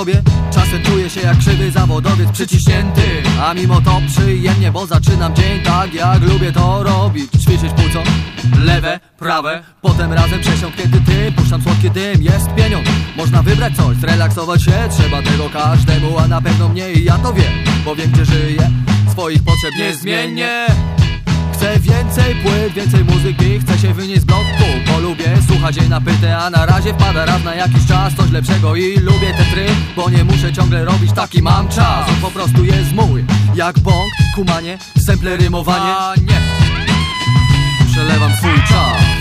robię Czasem czuję się jak krzywy zawodowiec przyciśnięty. A mimo to przyjemnie, bo zaczynam dzień tak jak lubię to robić. Ćwiczyć płuco, lewe, prawe Potem razem przesiąknięty ty, puszczam słodki dym. Jest pieniądz, można wybrać coś, zrelaksować się Trzeba tego każdemu, a na pewno mnie i ja to wiem Bo wiem gdzie żyję, swoich potrzeb niezmiennie Chcę więcej płyt, więcej muzyki Chcę się wynieść z bloku, bo lubię słuchać jej na pytę A na razie wpada raz na jakiś czas coś lepszego I lubię te tryb, bo nie muszę ciągle robić Taki mam czas, on po prostu jest mój Jak bąk, kumanie, semple rymowanie A nie. Przelewam swój czas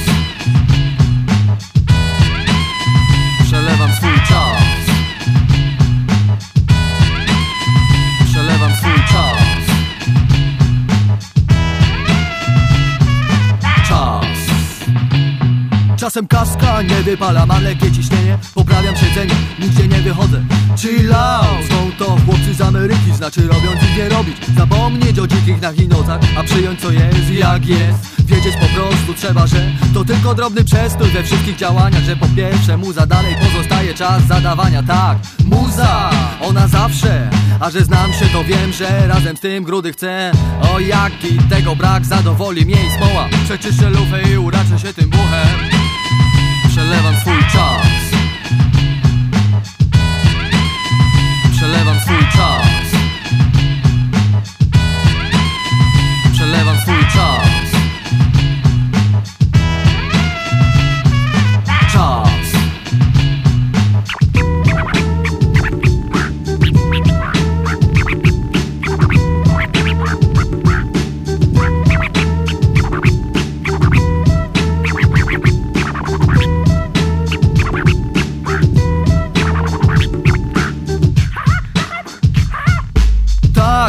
Czasem kaska nie wypala, mam lekkie ciśnienie Poprawiam siedzenie, nigdzie nie wychodzę. Chill out, są to chłopcy z Ameryki Znaczy robiąc ich nie robić. Zapomnieć o dzikich nach i nocach A przyjąć co jest jak jest. Wiedzieć po prostu trzeba, że to tylko drobny przestój we wszystkich działaniach Że po pierwsze muza dalej pozostaje czas zadawania Tak, muza, ona zawsze A że znam się to wiem, że razem z tym grudy chcę. O jaki tego brak zadowoli mnie i smoła Przeczyszczę lufę i uraczę się tym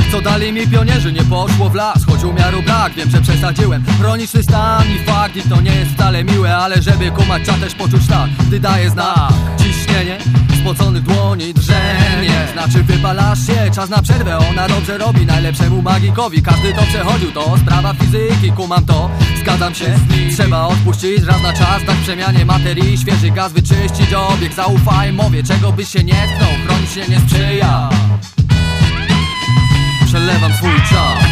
Tak, co dali mi pionierzy, nie poszło w las Choć umiaru brak, wiem, że przesadziłem. Chroniczny stan i fakt, i to nie jest wcale miłe Ale żeby kumać, trzeba też poczuć tak Gdy daje znak, ciśnienie Spoconych dłoni, drzenie. Znaczy wypalasz się, czas na przerwę Ona dobrze robi, najlepszemu magikowi. Każdy to przechodził, to sprawa fizyki Kumam to, zgadzam się. Trzeba odpuścić raz na czas Tak przemianie materii, świeży gaz wyczyścić Obieg, zaufaj mowie, czego byś się nie tknął Chronić się nie sprzyja Przelewam swój czas